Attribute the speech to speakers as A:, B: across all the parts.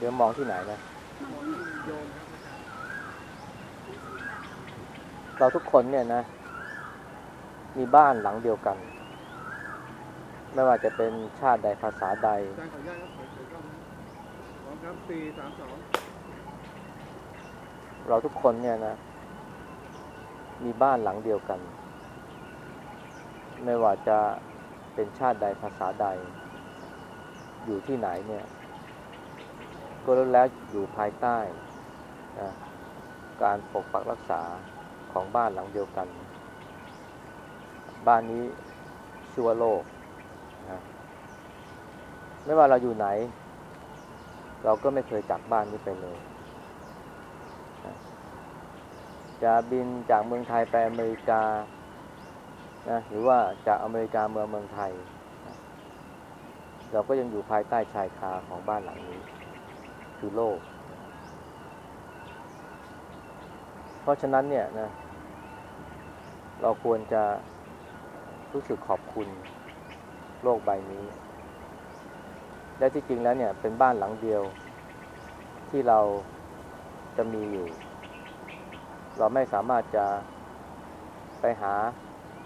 A: เดี๋ยวมองที่ไหนนะเราทุกคนเนี่ยนะ มีบ้านหลังเดียวกัน ไม่ว่าจะเป็นชาติใดภาษาใด
B: เรา
A: ทุกคนเนี่ยนะ มีบ้านหลังเดียวกัน ไม่ว่าจะเป็นชาติใดภาษาใด อยู่ที่ไหนเนี่ย ก็ล้วนแล้วอยู่ภายใต้นะการปกปักรักษาของบ้านหลังเดียวกัน บ้านนี้ชื่อว่าโลกนะไม่ว่าเราอยู่ไหน เราก็ไม่เคยจากบ้านนี้ไปเลยจะบินจากเมืองไทยไปอเมริกานะหรือว่าจากอเมริกาเมืองเมืองไทย เราก็ยังอยู่ภายใต้ชายคาของบ้านหลังนี้ คือโลก เพราะฉะนั้นเนี่ยนะเราควรจะรู้สึกขอบคุณโลกใบนี้ และที่จริงแล้วเนี่ยเป็นบ้านหลังเดียวที่เราจะมีอยู่ เราไม่สามารถจะไปหา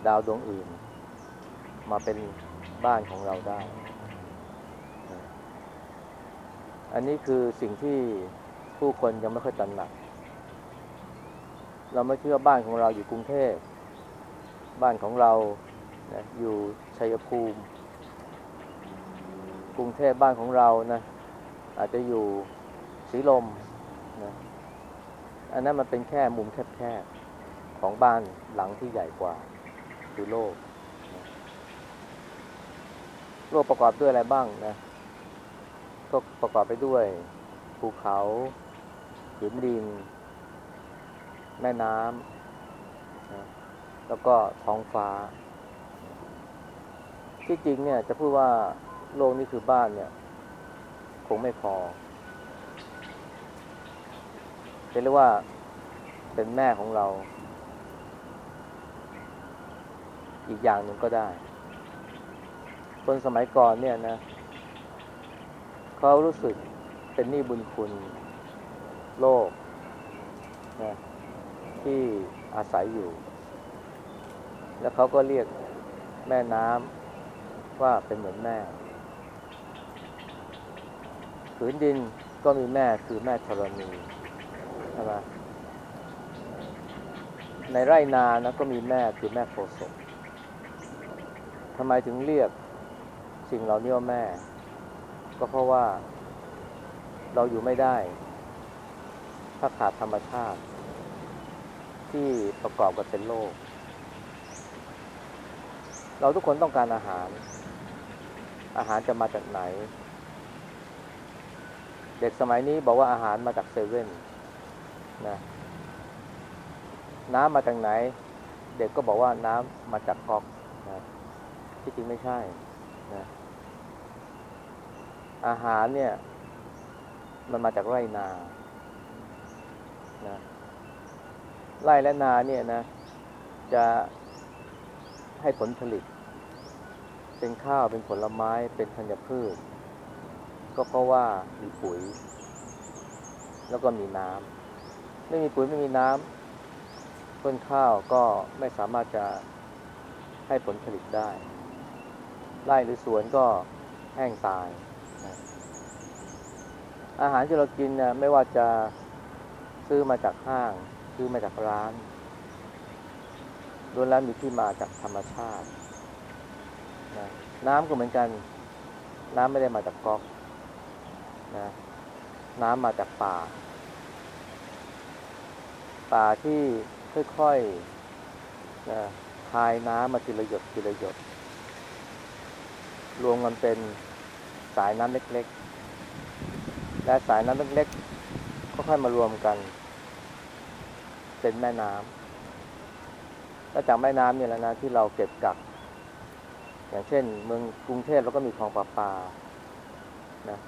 A: ดาวดวงอื่น มาเป็นบ้านของเราได้ อันนี้คือสิ่งที่ผู้คนยังไม่ค่อยตระหนัก เราไม่เชื่อบ้านของเราอยู่กรุงเทพ บ้านของเรานะอยู่ชัยภูมิ กรุงเทพบ้านของเรานะอาจจะอยู่สีลมนะอันนั้นมันเป็นแค่มุมแคบๆของบ้านหลังที่ใหญ่กว่าคือโลกนะโลกประกอบด้วยอะไรบ้างนะ ก็ประกอบไปด้วย ภูเขาผืนดิน แม่น้ำแล้วก็ท้องฟ้า ที่จริงเนี่ยจะพูดว่าโลกนี้คือบ้านเนี่ย คงไม่พอจะเรียกว่าเป็นแม่ของเรา อีกอย่างหนึ่งก็ได้ คนสมัยก่อนเนี่ยนะเขารู้สึกเป็นหนี้บุญคุณโลกนะที่อาศัยอยู่ แล้วเขาก็เรียกแม่น้ำว่าเป็นเหมือนแม่ผืนดินก็มีแม่คือแม่ธรณีใช่ไหมในไร่นานะก็มีแม่คือแม่โพธิ์ศพทำไมถึงเรียกสิ่งเหล่านี้ว่าแม่ ก็เพราะว่าเราอยู่ไม่ได้ ถ้าขาดธรรมชาติ ที่ประกอบกันเป็นโลก เราทุกคนต้องการอาหาร อาหารจะมาจากไหน เด็กสมัยนี้บอกว่าอาหารมาจากเซเว่นนะน้ำมาจากไหน เด็กก็บอกว่าน้ำมาจากก๊อกนะที่จริงไม่ใช่ อาหารเนี่ย มันมาจากไร่นานะไร่และนาเนี่ยนะ จะให้ผลผลิต เป็นข้าวเป็นผลไม้เป็นธัญพืช ก็เพราะว่ามีปุ๋ย แล้วก็มีน้ำไม่มีปุ๋ยไม่มีน้ำต้นข้าวก็ไม่สามารถจะให้ผลผลิตได้ไร่หรือสวนก็แห้งตาย อาหารที่เรากินเนี่ยไม่ว่าจะซื้อมาจากห้าง ซื้อมาจากร้านล้วนแล้วมีที่มาจากธรรมชาตินะน้ำก็เหมือนกัน น้ำไม่ได้มาจากก๊อกนะน้ำมาจากป่า ป่าที่ค่อยๆนะคายน้ำมาทีละหยดทีละหยด รวมกันเป็น สายน้ำเล็กๆ และสายน้ำเล็กๆก็ค่อยมารวมกัน เป็นแม่น้ำแล้วจากแม่น้ำเนี่ยแหละนะที่เราเก็บกัก อย่างเช่น เมืองกรุงเทพเราก็มีคลองประปานะ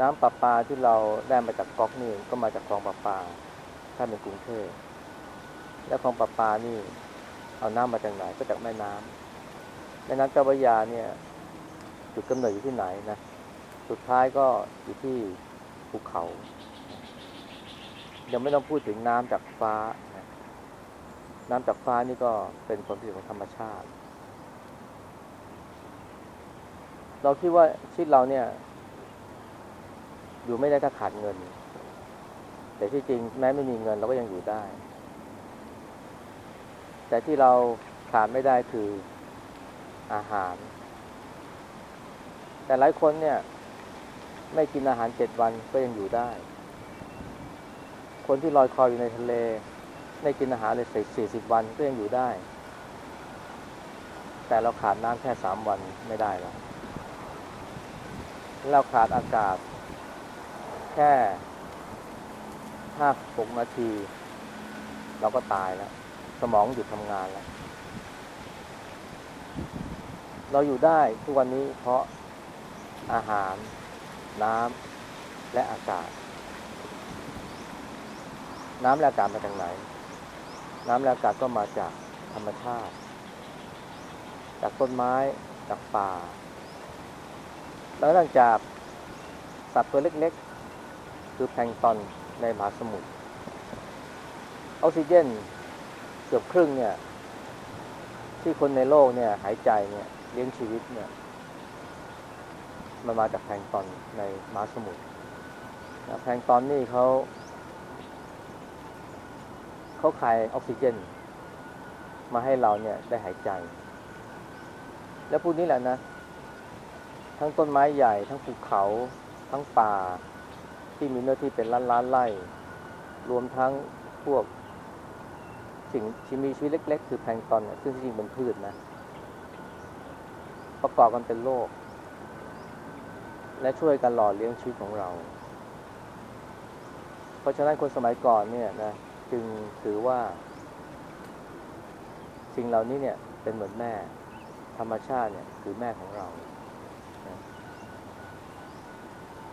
A: น้ำประปาที่เราได้มาจากก๊อกนี่ก็มาจากคลองประปา ถ้าเป็นกรุงเทพแล้วคลองประปานี่ เอาน้ำมาจากไหนก็จากแม่น้ำแม่น้ำเจ้าพระยาเนี่ย จุดกำเนิดอยู่ที่ไหนนะ สุดท้ายก็อยู่ที่ภูเขา ยังไม่ต้องพูดถึงน้ำจากฟ้านะน้ำจากฟ้านี่ก็เป็นผลผลิตของธรรมชาติ เราคิดว่าชีวิตเราเนี่ย อยู่ไม่ได้ถ้าขาดเงิน แต่ที่จริงแม้ไม่มีเงินเราก็ยังอยู่ได้ แต่ที่เราขาดไม่ได้คืออาหาร แต่หลายคนเนี่ย ไม่กินอาหารเจ็ดวันก็ยังอยู่ได้ คนที่ลอยคออยู่ในทะเล ไม่กินอาหารเลยสี่สิบวันก็ยังอยู่ได้ แต่เราขาดน้ำแค่สามวันไม่ได้แล้วเราขาดอากาศ แค่ห้าหกนาที เราก็ตายแล้ว สมองหยุดทำงานแล้วเราอยู่ได้ทุกวันนี้เพราะ อาหาร น้ำและอากาศ น้ำและอากาศมาจากไหน น้ำและอากาศก็มาจากธรรมชาติ จากต้นไม้ จากป่า แล้วหลังจากสัตว์ตัวเล็กๆ คือแพลงตอนในมหาสมุทรออกซิเจนเกือบครึ่งเนี่ย ที่คนในโลกเนี่ยหายใจเนี่ยเลี้ยงชีวิตเนี่ย มันมาจากแพลงตอนในมหาสมุทรนะแพลงตอนนี่เขาเขาขายออกซิเจน มาให้เราเนี่ยได้หายใจ แล้วพวกนี้แหละนะ ทั้งต้นไม้ใหญ่ ทั้งภูเขา ทั้งป่า ที่มีเนื้อที่เป็นล้านล้านไร่ รวมทั้งพวกสิ่งที่มีชีวิตเล็ก ๆ คือแพลงตอนเนี่ยซึ่งจริงๆเป็นพืชนะ ประกอบกันเป็นโลก และช่วยกันหล่อเลี้ยงชีวิตของเรา เพราะฉะนั้นคนสมัยก่อนเนี่ยนะจึงถือว่า สิ่งเหล่านี้เนี่ยเป็นเหมือนแม่ ธรรมชาติเนี่ยคือแม่ของเรานะ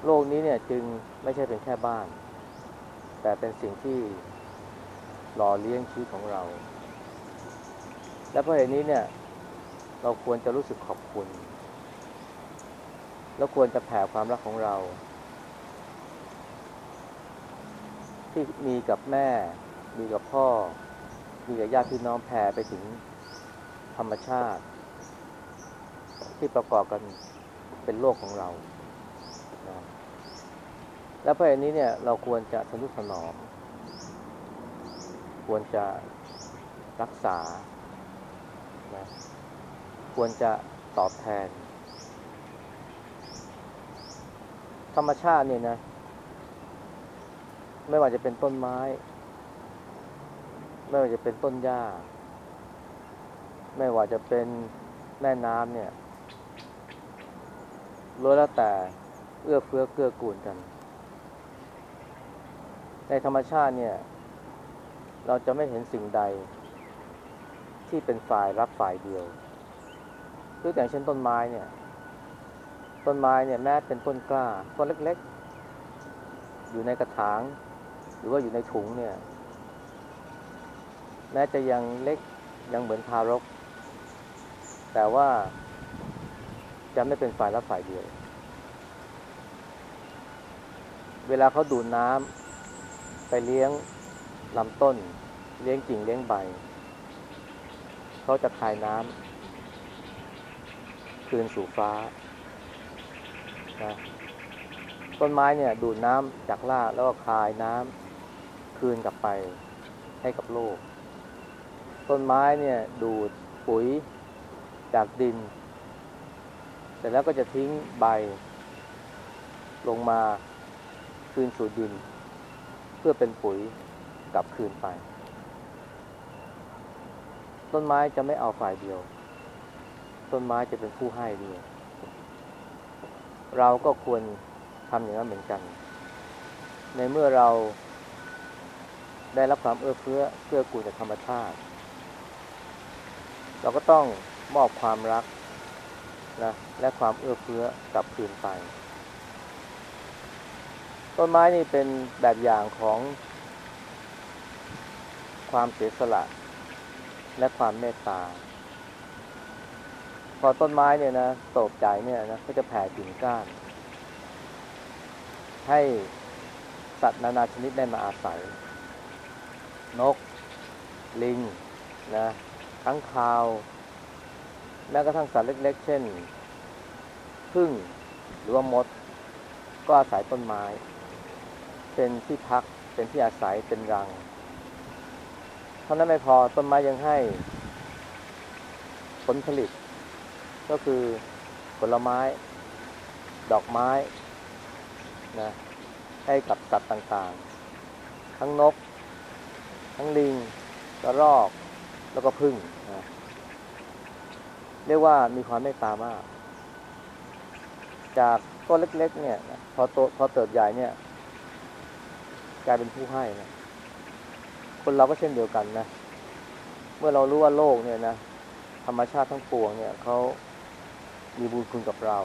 A: โลกนี้เนี่ยจึงไม่ใช่เป็นแค่บ้าน แต่เป็นสิ่งที่หล่อเลี้ยงชีวิตของเรา และเพราะเหตุนี้เนี่ยเราควรจะรู้สึกขอบคุณ แล้วควรจะแผ่ความรักของเรา ที่มีกับแม่ มีกับพ่อ มีกับญาติพี่น้องแผ่ไปถึงธรรมชาติ ที่ประกอบกันเป็นโลกของเรานะและเพราะเหตุนี้เนี่ยเราควรจะทนุถนอม ควรจะรักษานะควรจะตอบแทน ธรรมชาติเนี่ยนะ ไม่ว่าจะเป็นต้นไม้ ไม่ว่าจะเป็นต้นหญ้า ไม่ว่าจะเป็นแม่น้ำเนี่ยล้วนแล้วแต่เอื้อเฟื้อเกื้อกูลกัน ในธรรมชาติเนี่ย เราจะไม่เห็นสิ่งใด ที่เป็นฝ่ายรับฝ่ายเดียวยกอย่างเช่นต้นไม้เนี่ย ต้นไม้เนี่ยแม้เป็นต้นกล้าต้นเล็กๆ อยู่ในกระถาง หรือว่าอยู่ในถุงเนี่ย แม้จะยังเล็กยังเหมือนทารก แต่ว่าจะไม่เป็นฝ่ายรับฝ่ายเดียว เวลาเขาดูดน้ำไปเลี้ยงลำต้น เลี้ยงกิ่งเลี้ยงใบ เขาจะคายน้ำคืนสู่ฟ้า นะต้นไม้เนี่ย ดูดน้ำจากรากแล้วก็คายน้ำคืนกลับไปให้กับโลก ต้นไม้เนี่ย ดูดปุ๋ยจากดิน เสร็จแล้วก็จะทิ้งใบ ลงมาคืนสู่ดิน เพื่อเป็นปุ๋ยกลับคืนไป ต้นไม้จะไม่เอาฝ่ายเดียว ต้นไม้จะเป็นผู้ให้ด้วย เราก็ควรทำอย่างนั้นเหมือนกัน ในเมื่อเราได้รับความเอื้อเฟื้อเกื้อกูลจากธรรมชาติ เราก็ต้องมอบความรักนะและความเอื้อเฟื้อกลับคืนไป ต้นไม้นี่เป็นแบบอย่างของความเสียสละ และความเมตตา พอต้นไม้เนี่ยนะโตบใหญ่เนี่ยนะก็จะแผ่กิ่งก้าน ให้สัตว์นานาชนิดได้มาอาศัย นก ลิงนะทั้งคาว แม้กระทั่งสัตว์เล็ก ๆ เช่นพึ่งหรือว่ามด ก็อาศัยต้นไม้ เป็นที่พักเป็นที่อาศัยเป็นรังเท่านั้นไม่พอต้นไม้ยังให้ผลผลิต ก็คือผลไม้ ดอกไม้นะให้กับสัตว์ต่างๆ ทั้งนก ทั้งลิงกระรอกแล้วก็พึ่งนะเรียกว่ามีความเมตตามาก จากต้นเล็ก ๆ เนี่ยพอโตพอเติบใหญ่เนี่ย กลายเป็นผู้ให้นะคนเราก็เช่นเดียวกันนะ เมื่อเรารู้ว่าโลกเนี่ยนะธรรมชาติทั้งปวงเนี่ยเขา มีบุญคุณกับเรา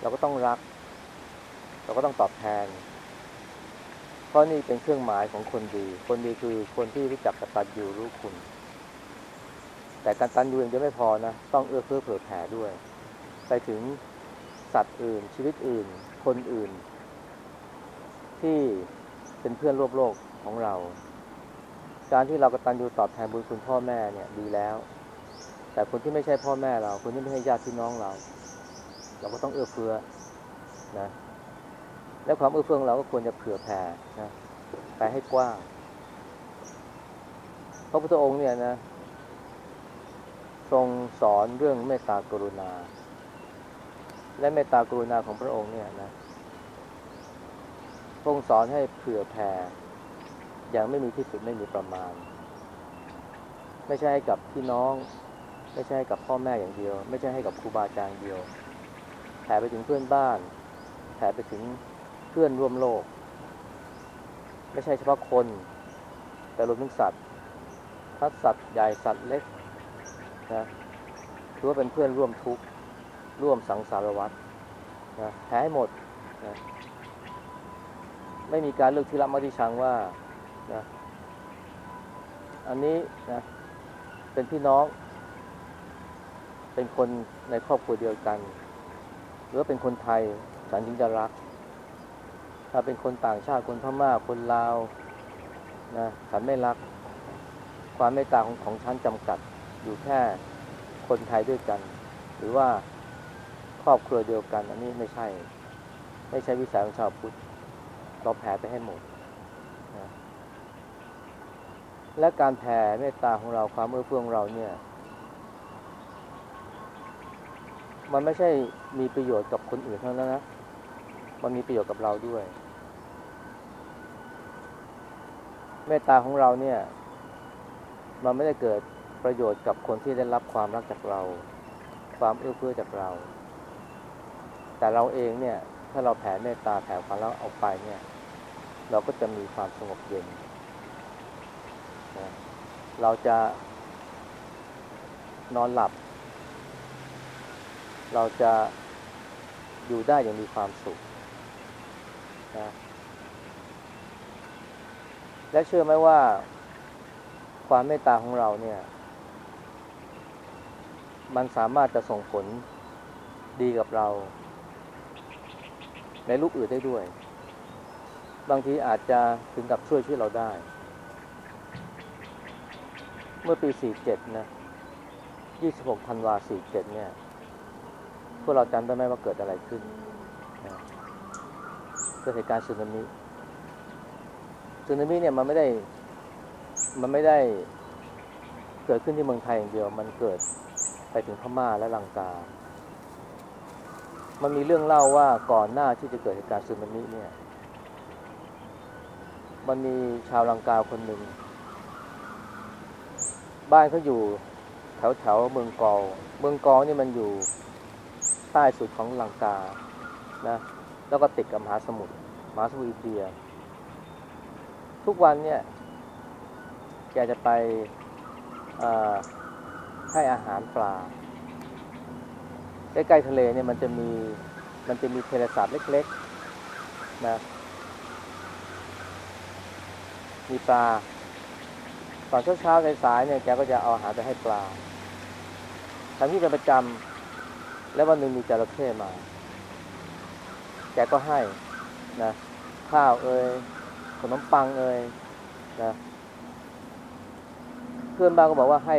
A: เราก็ต้องรัก เราก็ต้องตอบแทน เพราะนี่เป็นเครื่องหมายของคนดี คนดีคือคนที่รู้จักกตัญญูรู้คุณ แต่การตัญญูเอย่างเดียวไม่พอนะ ต้องเอื้อเฟื้อเผื่อแผ่ด้วย ไปถึงสัตว์อื่น ชีวิตอื่น คนอื่น ที่เป็นเพื่อนร่วมโลกของเรา การที่เรากตัญญูตอบแทนบุญคุณพ่อแม่เนี่ยดีแล้ว แต่คนที่ไม่ใช่พ่อแม่เรา คนที่ไม่ใช่ญาติพี่น้องเรา เราก็ต้องเอื้อเฟื้อนะและความเอื้อเฟื้อของเราก็ควรจะเผื่อแผ่นะไปให้กว้างพระพุทธองค์เนี่ยนะ ทรงสอนเรื่องเมตตากรุณา และเมตตากรุณาของพระองค์เนี่ยนะทรงสอนให้เผื่อแผ่อย่างไม่มีที่สุดไม่มีประมาณ ไม่ใช่ให้กับพี่น้อง ไม่ใช่ให้กับพ่อแม่อย่างเดียว ไม่ใช่ให้กับครูบาอาจารย์เดียวแผ่ไปถึงเพื่อนบ้านแผ่ไปถึงเพื่อนร่วมโลก ไม่ใช่เฉพาะคน แต่รวมถึงสัตว์ทั้งสัตว์ใหญ่สัตว์เล็กนะถือว่าเป็นเพื่อนร่วมทุกข์ร่วมสังสารวัฏนะแพ้ให้หมดนะไม่มีการเลือกที่รับมาที่ชังว่านะอันนี้นะเป็นพี่น้อง เป็นคนในครอบครัวเดียวกัน หรือเป็นคนไทยฉันจึงจะรัก ถ้าเป็นคนต่างชาติคนพม่าคนลาวนะฉันไม่รัก ความเมตตาของของฉันจำกัดอยู่แค่คนไทยด้วยกัน หรือว่าครอบครัวเดียวกัน อันนี้ไม่ใช่ ไม่ใช่วิสัยของชาวพุทธเราแผ่ไปให้หมดนะและการแผ่เมตตาของเราความเอื้อเฟื้อของเราเนี่ย มันไม่ใช่มีประโยชน์กับคนอื่นเท่านั้นนะ มันมีประโยชน์กับเราด้วย เมตตาของเราเนี่ย มันไม่ได้เกิดประโยชน์กับคนที่ได้รับความรักจากเรา ความเอื้อเฟื้อจากเรา แต่เราเองเนี่ย ถ้าเราแผ่เมตตาแผ่ความรักเอาไปเนี่ย เราก็จะมีความสงบเย็นเราจะนอนหลับ เราจะอยู่ได้อย่างมีความสุขนะและเชื่อไหมว่าความเมตตาของเราเนี่ย มันสามารถจะส่งผลดีกับเรา ในรูปอื่นได้ด้วย บางทีอาจจะถึงกับช่วยชีวิตเราได้ เมื่อปี 47 นะ 26ธันวา47 เนี่ย พวกเราจำได้ไหมว่าเกิดอะไรขึ้นเกิดเหตุการณ์สึนามิสึนามิเนี่ยมันไม่ได้ มันไม่ได้เกิดขึ้นที่เมืองไทยอย่างเดียว มันเกิดไปถึงพม่าและลังกา มันมีเรื่องเล่าว่าก่อนหน้าที่จะเกิดเหตุการณ์สึนามิเนี่ย มันมีชาวลังกาคนหนึ่ง บ้านเขาอยู่แถวแถวๆเมืองกอลเมืองกอลนี่มันอยู่ ใต้สุดของลังกานะแล้วก็ติดกับมหาสมุทรมหาสมุทรอินเดีย ทุกวันเนี่ยแกจะไปให้อาหารปลาใกล้ๆทะเลเนี่ยมันจะมีมันจะมีเทเลสาบเล็กๆนะมีปลาตอนเช้าๆสายๆเนี่ยแกก็จะเอาอาหารไปให้ปลาทำที่เป็นประจำ แล้ววันหนึ่งมีจระเข้มา แกก็ให้นะ ข้าวเอ่ยขนมปังเอ่ยนะ เพื่อนบ้านก็บอกว่าให้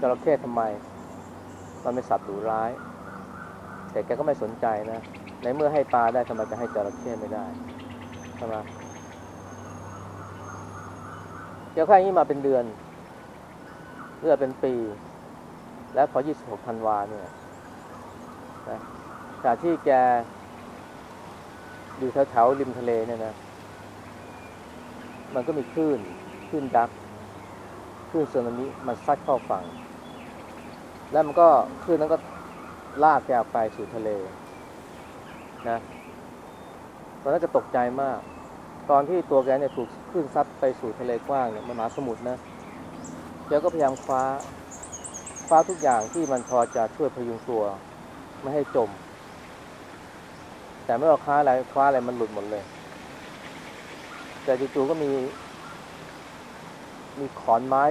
A: จระเข้ทำไม มันเป็นสัตว์ดุร้าย แต่แกก็ไม่สนใจนะ ในเมื่อให้ปลาได้ทำไมจะให้จระเข้ไม่ได้ใช่ไหมเดี๋ยวแค่นี้มาเป็นเดือนเรื่อยเป็นปี แล้วพอ 26 ธันวาเนี่ย นะจากที่แกอยู่แถวๆริมทะเลเนี่ยนะ มันก็มีคลื่นคลื่นดักคลื่นสึนามิมันซัดเข้าฝั่ง แล้วมันก็คลื่นนั้นก็ลากแกออกไปสู่ทะเล นะตอนนั้นจะตกใจมาก ตอนที่ตัวแกเนี่ยถูกคลื่นซัดไปสู่ทะเลกว้างเนี่ยมหาสมุทรนะแกก็พยายามคว้าคว้าทุกอย่างที่มันพอจะช่วยพยุงตัว ไม่ให้จม แต่ไม่ว่าคว้าอะไรคว้าอะไรมันหลุดหมดเลย แต่จู่ๆก็มี มีขอนไม้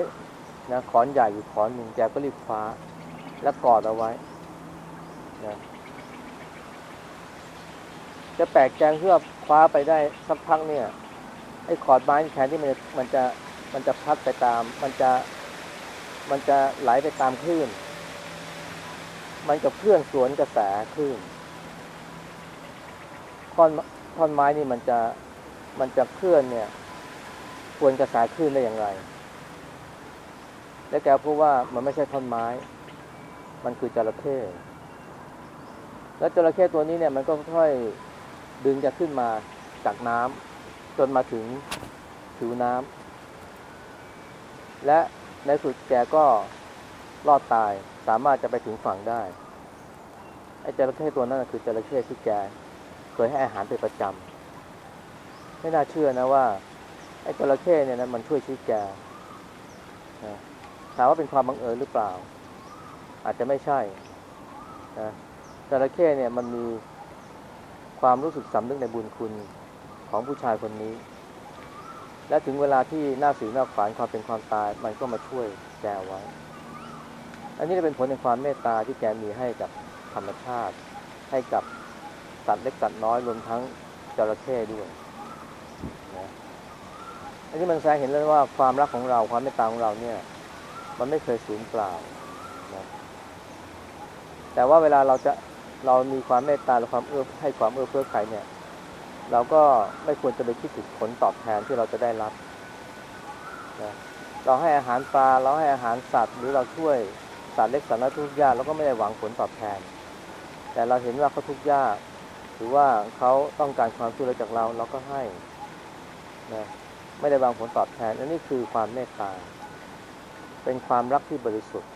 A: นะขอนใหญ่อยู่ขอนหนึ่งแกก็รีบคว้า แล้วกอดเอาไว้นะจะแปลกแจงเพื่อคว้าไปได้สักพักเนี่ยไอ้ขอนไม้แทนที่มันจะมันจะมันจะพัดไปตาม มันจะมันจะไหลไปตามคลื่น มันกับเคลื่อนสวนกระแสคลื่นท่อนท่อนไม้นี่มันจะมันจะเคลื่อนเนี่ยสวนกระแสคลื่นได้อย่างไร และแกพูดว่ามันไม่ใช่ท่อนไม้ มันคือจระเข้แล้วจระเข้ตัวนี้เนี่ยมันก็ค่อยดึงจะขึ้นมาจากน้ำจนมาถึงผิวน้ำและในสุดแกก็ รอดตายสามารถจะไปถึงฝั่งได้ไอ้จระเข้ตัวนั้นคือจระเข้ที่แกเคยให้อาหารเป็นประจำไม่น่าเชื่อนะว่าไอ้จระเข้เนี่ยนะมันช่วยชีวิตแกนะถามว่าเป็นความบังเอิญหรือเปล่า อาจจะไม่ใช่นะจระเข้เนี่ยมันมีความรู้สึกสำนึกในบุญคุณของผู้ชายคนนี้ และถึงเวลาที่หน้าสีหน้าขวานความเป็นความตายมันก็มาช่วยแกไว้ อันนี้จะเป็นผลในความเมตตาที่แกมีให้กับธรรมชาติ ให้กับสัตว์เล็กสัตว์น้อยรวมทั้งจระเข้ด้วยนะอันนี้มันแสดงเห็นเลยว่าความรักของเราความเมตตาของเราเนี่ย มันไม่เคยสูญเปล่านะแต่ว่าเวลาเราจะเรามีความเมตตาและความเอื้อให้ความเอื้อเฟื้อใครเนี่ย เราก็ไม่ควรจะไปคิดถึงผลตอบแทนที่เราจะได้รับนะเราให้อาหารปลาเราให้อาหารสัตว์หรือเราช่วย สัตว์เล็กสัตว์น้อยทุกข์ยากเราก็ไม่ได้หวังผลตอบแทน แต่เราเห็นว่าเขาทุกข์ยากหรือว่าเขาต้องการความช่วยเหลือจากเราเราก็ให้นะไม่ได้หวังผลตอบแทนอันนี้คือความเมตตา เป็นความรักที่บริสุทธิ์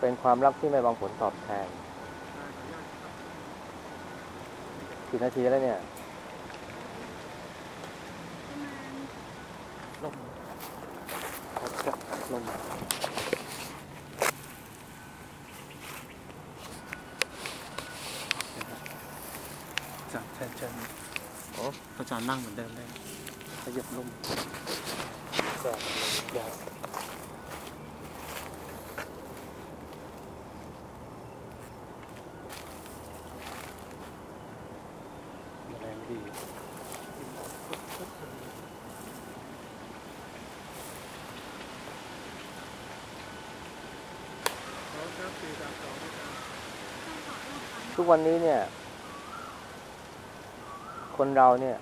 A: เป็นความรักที่ไม่หวังผลตอบแทนกี่นาทีแล้วเนี่ยลมจับลม
C: อาจารย์เชิญเชิญ
A: โอ้
C: อาจารย์นั่งเหมือนเดิมเลย
A: ขยับลม
C: แบบยาวแรงดี
B: พร้อมครับสี่สามสองนะครับ
A: ทุกวันนี้เนี่ย คนเราเนี่ย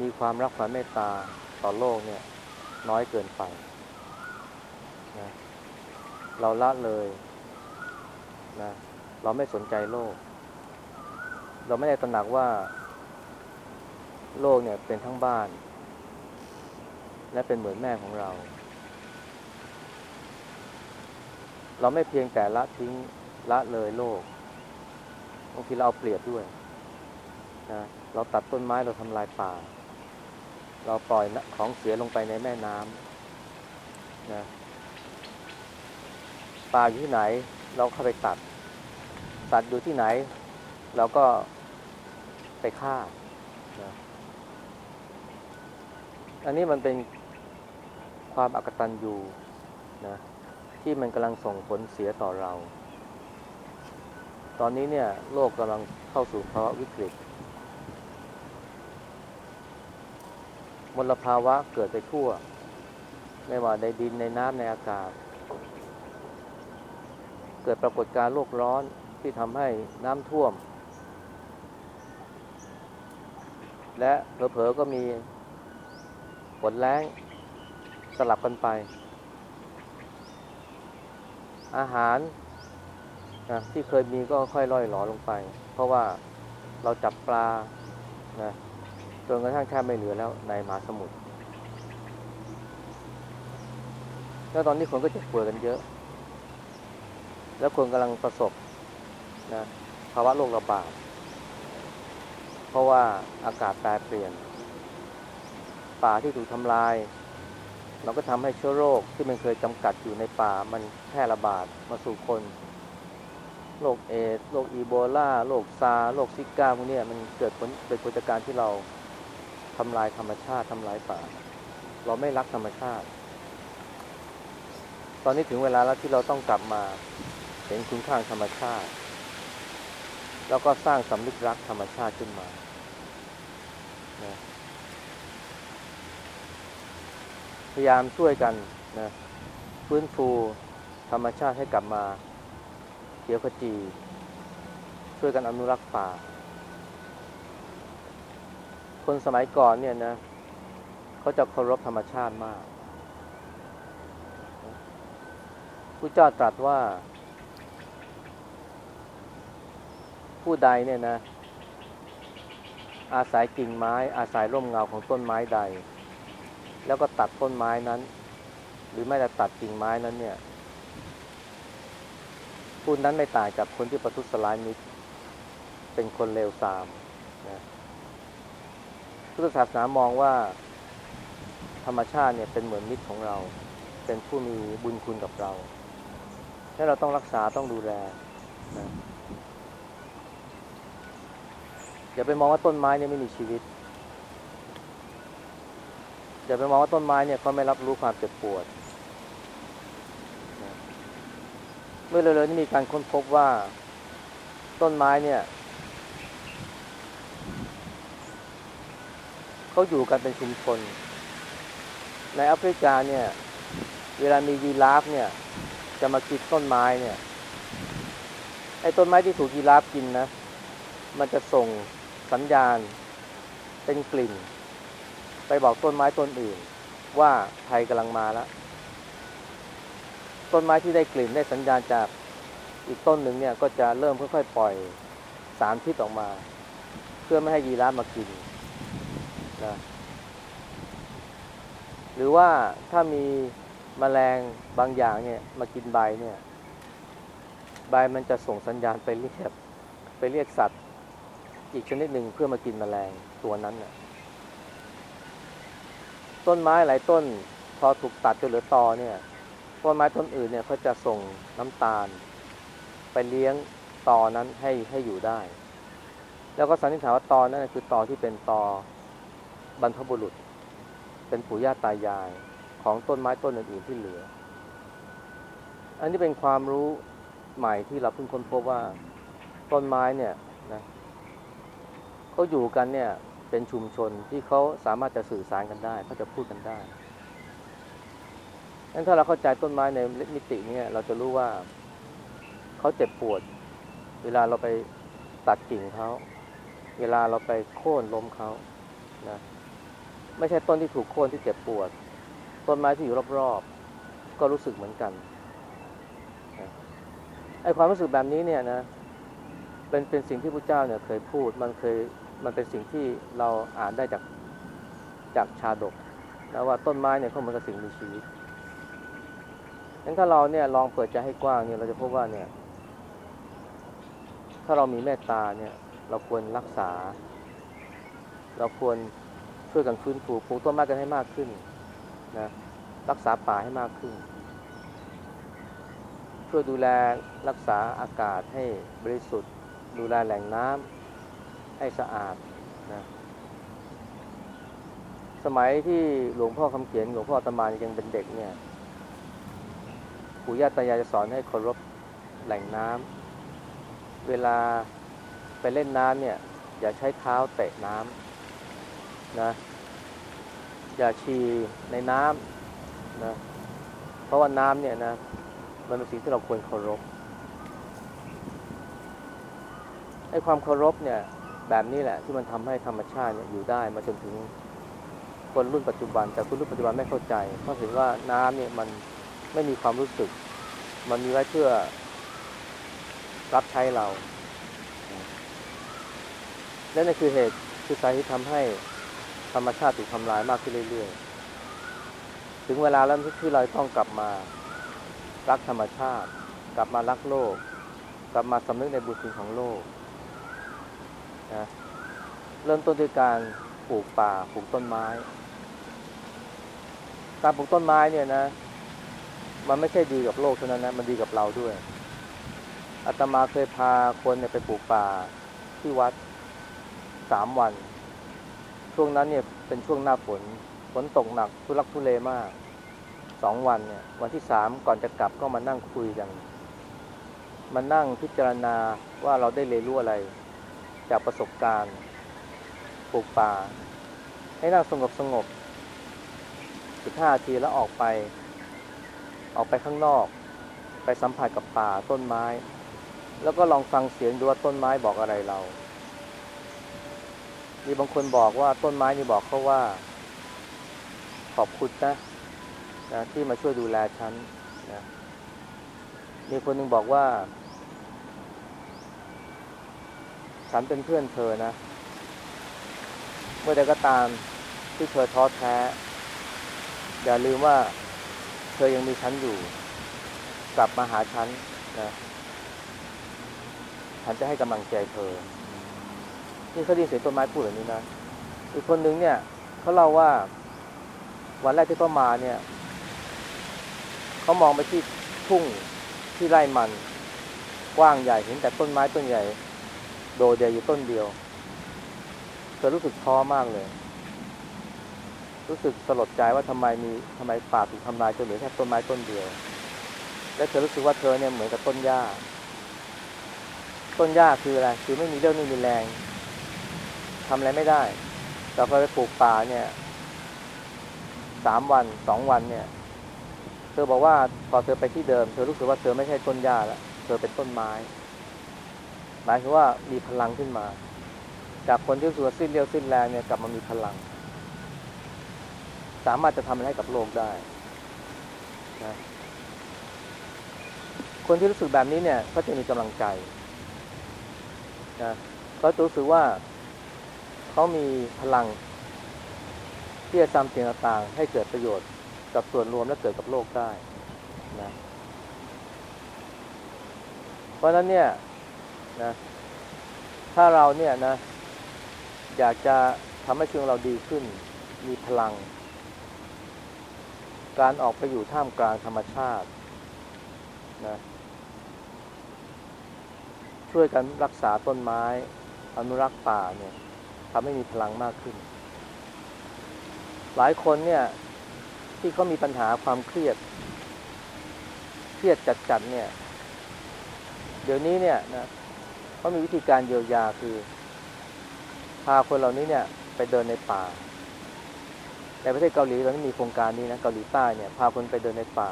A: มีความรักความเมตตาต่อโลกเนี่ย น้อยเกินไปนะเราละเลยนะเราไม่สนใจโลก เราไม่ได้ตระหนักว่า โลกเนี่ยเป็นทั้งบ้าน และเป็นเหมือนแม่ของเรา เราไม่เพียงแต่ละทิ้งละเลยโลกางทีเราเอาเปรียบด้วยนะเราตัดต้นไม้เราทำลายป่า เราปล่อยของเสียลงไปในแม่น้ำนะป่าอยู่ที่ไหน เราเข้าไปตัดสัตว์อยู่ที่ไหน เราก็ไปฆ่านะอันนี้มันเป็นความอักตันยูนะที่มันกำลังส่งผลเสียต่อเรา ตอนนี้เนี่ยโลกกำลังเข้าสู่ภาวะวิกฤตมลภาวะเกิดไปทั่ว ไม่ว่าในดินในน้ำในอากาศ เกิดปรากฏการณ์โลกร้อนที่ทำให้น้ำท่วม และเผลอๆก็มีฝนแล้งสลับกันไป อาหาร นะที่เคยมีก็ค่อยล่อยหลอลงไป เพราะว่าเราจับปลานะจนกระทั่งแทบไม่เหลือแล้วในมหาสมุทรแล้วตอนนี้คนก็เจ็บป่วยกันเยอะ แล้วคนกำลังประสบนะภาวะโรคระบาด เพราะว่าอากาศแปรเปลี่ยน ป่าที่ถูกทำลาย เราก็ทำให้เชื้อโรคที่มันเคยจำกัดอยู่ในป่ามันแพร่ระบาดมาสู่คน โรคเอดส์โรคอีโบลาโรคซาร์โรคซิก้าพวกเนี้ยมันเกิดผลเป็นผลจากการที่เราทำลายธรรมชาติทำลายป่า เราไม่รักธรรมชาติ ตอนนี้ถึงเวลาแล้วที่เราต้องกลับมาเห็นคุณค่าธรรมชาติ แล้วก็สร้างสำนึกรักธรรมชาติขึ้นมานะพยายามช่วยกันนะฟื้นฟูธรรมชาติให้กลับมา ขียวขจี ช่วยกันอนุรักษ์ป่า คนสมัยก่อนเนี่ยนะเขาจะเคารพธรรมชาติมากพระเจ้าตรัสว่า ผู้ใดเนี่ยนะ อาศัยกิ่งไม้ อาศัยร่มเงาของต้นไม้ใด แล้วก็ตัดต้นไม้นั้น หรือไม่แต่ตัดกิ่งไม้นั้นเนี่ย ผู้นั้นไม่ต่างจากคนที่ประทุษร้ายมิตร เป็นคนเลวทรามนะพุทธศาสนามองว่า ธรรมชาติเนี่ยเป็นเหมือนมิตรของเรา เป็นผู้มีบุญคุณกับเราให้เราต้องรักษาต้องดูแลนะอย่าไปมองว่าต้นไม้เนี่ยไม่มีชีวิต อย่าไปมองว่าต้นไม้เนี่ยเขาไม่รับรู้ความเจ็บปวดนะ เมื่อเร็วๆนี้มีการค้นพบว่าต้นไม้เนี่ยเขาอยู่กันเป็นชุมชน ในแอฟริกาเนี่ย เวลามียีราฟเนี่ย จะมากินต้นไม้เนี่ยไอ้ต้นไม้ที่ถูกยีราฟกินนะ มันจะส่งสัญญาณเป็นกลิ่น ไปบอกต้นไม้ต้นอื่น ว่าภัยกำลังมาแล้ว ต้นไม้ที่ได้กลิ่นได้สัญญาณจากอีกต้นหนึ่งเนี่ยก็จะเริ่มค่อยๆปล่อยสารพิษออกมา เพื่อไม่ให้ยีราฟมากินนะหรือว่าถ้ามีมแมลงบางอย่างเนี่ยมากินใบเนี่ย ใบมันจะส่งสัญญาณไปเรียกไปเรียกสัตว์ อีกชนิดหนึ่งเพื่อมากินแมลงตัวนั้นน่ะต้นไม้หลายต้นพอถูกตัดจนเหลือตอเนี่ย ต้นไม้ต้นอื่นเนี่ยเขาจะส่งน้ำตาล ไปเลี้ยงตอนั้นให้ให้อยู่ได้ แล้วก็สันนิษฐานว่าตอนั้นคือตอที่เป็นตอบรรพบุรุษ เป็นปู่ย่าตายายของต้นไม้ต้นอื่นๆที่เหลือ อันนี้เป็นความรู้ใหม่ที่เราเพิ่งค้นพบว่าต้นไม้เนี่ยนะเขาอยู่กันเนี่ยเป็นชุมชนที่เขาสามารถจะสื่อสารกันได้เขาจะพูดกันได้ งั้นถ้าเราเข้าใจต้นไม้ในมิตินี้เราจะรู้ว่าเขาเจ็บปวด เวลาเราไปตัดกิ่งเขา เวลาเราไปโค่นล้มเขานะไม่ใช่ต้นที่ถูกโค่นที่เจ็บปวด ต้นไม้ที่อยู่รอบๆ ก็รู้สึกเหมือนกันนะไอความรู้สึกแบบนี้เนี่ยนะเป็นเป็นสิ่งที่พระเจ้าเนี่ยเคยพูดมันเคยมันเป็นสิ่งที่เราอ่านได้จากจากชาดกนะว่าต้นไม้เนี่ยเขาเหมือนกับสิ่งมีชีวิต งั้นถ้าเราเนี่ยลองเปิดใจให้กว้างเนี่ยเราจะพบว่าเนี่ย ถ้าเรามีเมตตาเนี่ย เราควรรักษา เราควรช่วยกันฟื้นฟูปลูกต้นไม้กันให้มากขึ้นนะรักษาป่าให้มากขึ้น ช่วยดูแลรักษาอากาศให้บริสุทธิ์ ดูแลแหล่งน้ำให้สะอาดนะสมัยที่หลวงพ่อคำเขียนหลวงพ่อตมานยังเป็นเด็กเนี่ย ปู่ย่าตายายจะสอนให้เคารพแหล่งน้ำเวลาไปเล่นน้ำเนี่ย อย่าใช้เท้าเตะน้ำนะอย่าชีในน้ำนะเพราะว่าน้ำเนี่ยนะมันเป็นสิ่งที่เราควรเคารพไอ้ความเคารพเนี่ยแบบนี้แหละที่มันทำให้ธรรมชาติเนี่ยอยู่ได้มาจนถึงคนรุ่นปัจจุบันแต่คนรุ่นปัจจุบันไม่เข้าใจ เพราะเห็นว่าน้ำเนี่ยมัน ไม่มีความรู้สึก มันมีไว้เพื่อรับใช้เรา และนั่นคือเหตุคือสาเหตุที่ทำให้ธรรมชาติถูกทำลายมากขึ้นเรื่อยๆ ถึงเวลาแล้วที่เราต้องกลับมารักธรรมชาติ กลับมารักโลก กลับมาสำนึกในบุญคุณของโลกนะเริ่มต้นด้วยการปลูกป่าปลูกต้นไม้ การปลูกต้นไม้เนี่ยนะ มันไม่ใช่ดีกับโลกเท่านั้นนะมันดีกับเราด้วยอาตมาเคยพาคนเนี่ยไปปลูกป่าที่วัดสามวัน ช่วงนั้นเนี่ยเป็นช่วงหน้าฝนฝนตกหนักทุลักทุเลมากสองวันเนี่ย วันที่สามก่อนจะกลับก็มานั่งคุยกันมานั่งพิจารณาว่าเราได้เรียนรู้อะไร จากประสบการณ์ปลูกป่า ให้นั่งสงบสงบสิบห้านาทีแล้วออกไป ออกไปข้างนอก ไปสัมผัสกับป่าต้นไม้ แล้วก็ลองฟังเสียงดูว่าต้นไม้บอกอะไรเรา มีบางคนบอกว่าต้นไม้นี่บอกเขาว่า ขอบคุณนะนะที่มาช่วยดูแลฉันนะมีคนหนึ่งบอกว่า ฉันเป็นเพื่อนเธอนะ เมื่อใดก็ตามที่เธอท้อแท้ อย่าลืมว่า เธอยังมีฉันอยู่ กลับมาหาฉันนะฉันจะให้กำลังใจเธอ นี่เขาดินเสียงต้นไม้พูดแบบนี้นะ อีกคนนึงเนี่ยเขาเล่าว่า วันแรกที่เขามาเนี่ยเขามองไปที่ทุ่งที่ไร่มัน กว้างใหญ่เห็นแต่ต้นไม้ต้นใหญ่ โดดเดียวอยู่ต้นเดียวเธอรู้สึกท้อมากเลย รู้สึกสลดใจว่าทำไมมีทำไมป่าถูกทำลายจนเหลือแค่ต้นไม้ต้นเดียว และเธอรู้สึกว่าเธอเนี่ยเหมือนกับต้นหญ้า ต้นหญ้าคืออะไรคือไม่มีเรื่องไม่มีแรงทำอะไรไม่ได้ แต่พอไปปลูกป่าเนี่ยสามวันสองวันเนี่ย เธอบอกว่าพอเธอไปที่เดิม เธอรู้สึกว่าเธอไม่ใช่ต้นหญ้าแล้วเธอเป็นต้นไม้ หมายถึงว่ามีพลังขึ้นมา จากคนที่รู้สึกว่าสิ้นเรียวสิ้นแรงเนี่ยกลับมามีพลัง สามารถจะทำอะไรให้กับโลกได้นะคนที่รู้สึกแบบนี้เนี่ยเขาจะมีกำลังใจนะเขาจะรู้สึกว่าเขามีพลังที่จะทำสิ่งต่างๆให้เกิดประโยชน์กับส่วนรวมและเกิดกับโลกได้นะเพราะฉะนั้นเนี่ยนะถ้าเราเนี่ยนะ อยากจะทำให้ชีวิตเราดีขึ้น มีพลัง การออกไปอยู่ท่ามกลางธรรมชาตินะช่วยกันรักษาต้นไม้ อนุรักษ์ป่าเนี่ยทำให้มีพลังมากขึ้น หลายคนเนี่ยที่เขามีปัญหาความเครียด เครียดจัดๆเนี่ย เดี๋ยวนี้เนี่ยนะเขามีวิธีการเยียวยาคือ พาคนเหล่านี้เนี่ย ไปเดินในป่า ในประเทศเกาหลีตอนนี้มีโครงการนี้นะเกาหลีใต้เนี่ยพาคนไปเดินในป่า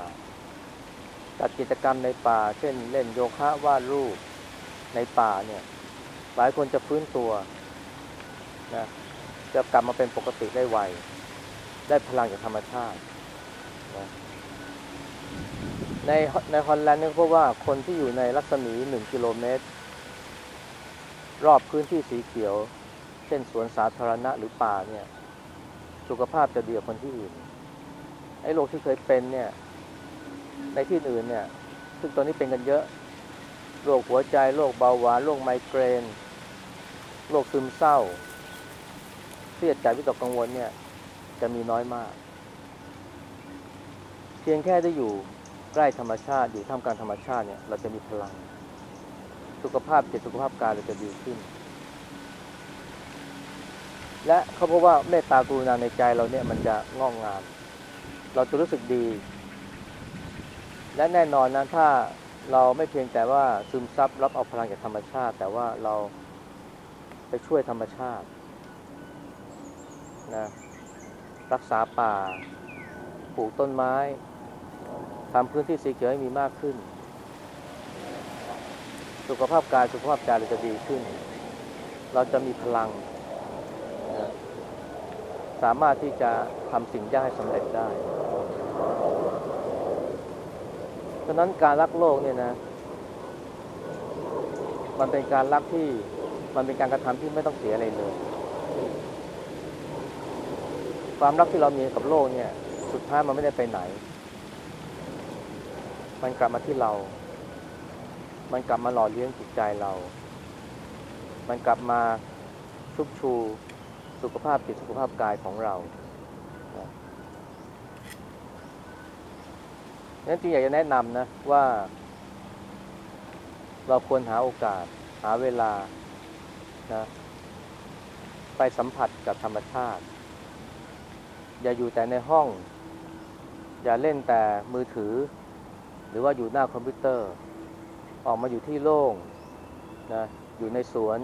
A: จัดกิจกรรมในป่า เช่น เล่นโยคะวาดรูปในป่าเนี่ย หลายคนจะฟื้นตัวนะจะกลับมาเป็นปกติได้ไวได้พลังจากธรรมชาตินะในในฮอลแลนด์เนี่ยพบว่าคนที่อยู่ในรัศมีหนึ่งกิโลเมตร รอบพื้นที่สีเขียว เช่นสวนสาธารณะหรือป่าเนี่ย สุขภาพจะดีกว่าคนที่อื่นไอ้โรคที่เคยเป็นเนี่ย ในที่อื่นเนี่ย ซึ่งตอนนี้เป็นกันเยอะโรคหัวใจโรคเบาหวานโรคไมเกรนโรคซึมเศร้าเครียดใจวิตกกังวลเนี่ย จะมีน้อยมาก เพียงแค่ได้อยู่ใกล้ธรรมชาติอยู่ท่ามกลางธรรมชาติเนี่ย เราจะมีพลัง สุขภาพจิตสุขภาพกายเราจะดีขึ้น และเขาพบว่าเมตตากรุณาในใจเราเนี่ยมันจะงอกงาม เราจะรู้สึกดี และแน่นอนนะถ้าเราไม่เพียงแต่ว่าซึมซับรับเอาพลังจากธรรมชาติ แต่ว่าเราไปช่วยธรรมชาตินะรักษาป่า ปลูกต้นไม้ทำพื้นที่สีเขียวให้มีมากขึ้น สุขภาพกายสุขภาพใจเราจะดีขึ้น เราจะมีพลัง นะสามารถที่จะทำสิ่งยากให้สำเร็จได้ฉะนั้นการรักโลกเนี่ยนะ มันเป็นการรักที่มันเป็นการกระทำที่ไม่ต้องเสียอะไรเลย ความรักที่เรามีกับโลกเนี่ย สุดท้ายมันไม่ได้ไปไหน มันกลับมาที่เรา มันกลับมาหล่อเลี้ยงจิตใจเรา มันกลับมาชุบชู สุขภาพจิตสุขภาพกายของเรานะงั้นจริงอยากจะแนะนำนะว่า เราควรหาโอกาส หาเวลานะไปสัมผัสกับธรรมชาติ อย่าอยู่แต่ในห้อง อย่าเล่นแต่มือถือ หรือว่าอยู่หน้าคอมพิวเตอร์ ออกมาอยู่ที่โล่งนะอยู่ในสวน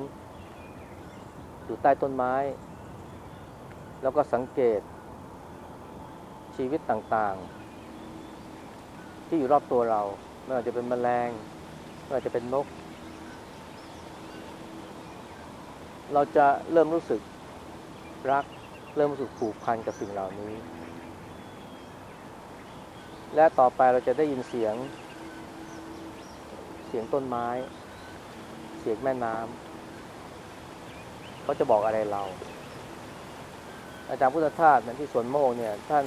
A: อยู่ใต้ต้นไม้ แล้วก็สังเกตชีวิตต่างๆ ที่อยู่รอบตัวเราไม่ว่าจะเป็นแมลงไม่ว่าจะเป็นนก เราจะเริ่มรู้สึกรัก เริ่มรู้สึกผูกพันกับสิ่งเหล่านี้ และต่อไปเราจะได้ยินเสียง เสียงต้นไม้ เสียงแม่น้ำเขาจะบอกอะไรเรา อาจารย์พุทธทาสนั้นที่สวนโมกเนี่ย ท่าน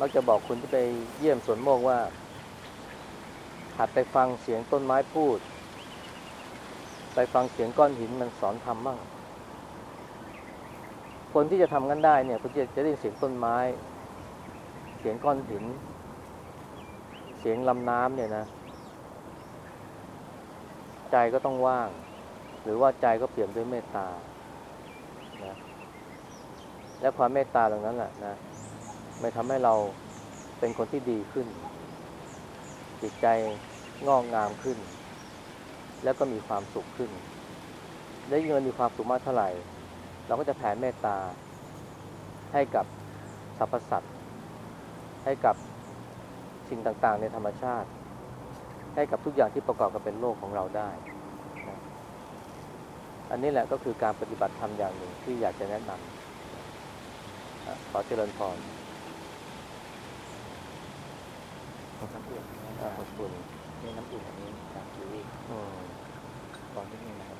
A: มักจะบอกคนที่ไปเยี่ยมสวนโมกว่า หัดไปฟังเสียงต้นไม้พูด ไปฟังเสียงก้อนหินมันสอนทำบ้างคนที่จะทำกันได้เนี่ยคุณจะจะได้ยินเสียงต้นไม้ เสียงก้อนหิน เสียงลำน้ำเนี่ยนะ ใจก็ต้องว่าง หรือว่าใจก็เปลี่ยนด้วยเมตตานะ และความเมตตาตรงนั้นแหละนะไม่ทำให้เราเป็นคนที่ดีขึ้น จิตใจงอกงามขึ้น แล้วก็มีความสุขขึ้น และยิ่งเรามีความสุขมากเท่าไหร่ เราก็จะแผ่เมตตาให้กับสรรพสัตว์ให้กับสิ่งต่างๆ ในธรรมชาติ ให้กับทุกอย่างที่ประกอบกันเป็นโลกของเราได้ อันนี้แหละก็คือการปฏิบัติธรรมอย่างหนึ่งที่อยากจะแนะนำ ขอเจริญพร
C: น้ำอุ่น
A: ขอบคุณ
C: มีน้ำอุ่นอันนี้จากคิวีต
A: อน
D: ที่นี่นะครับ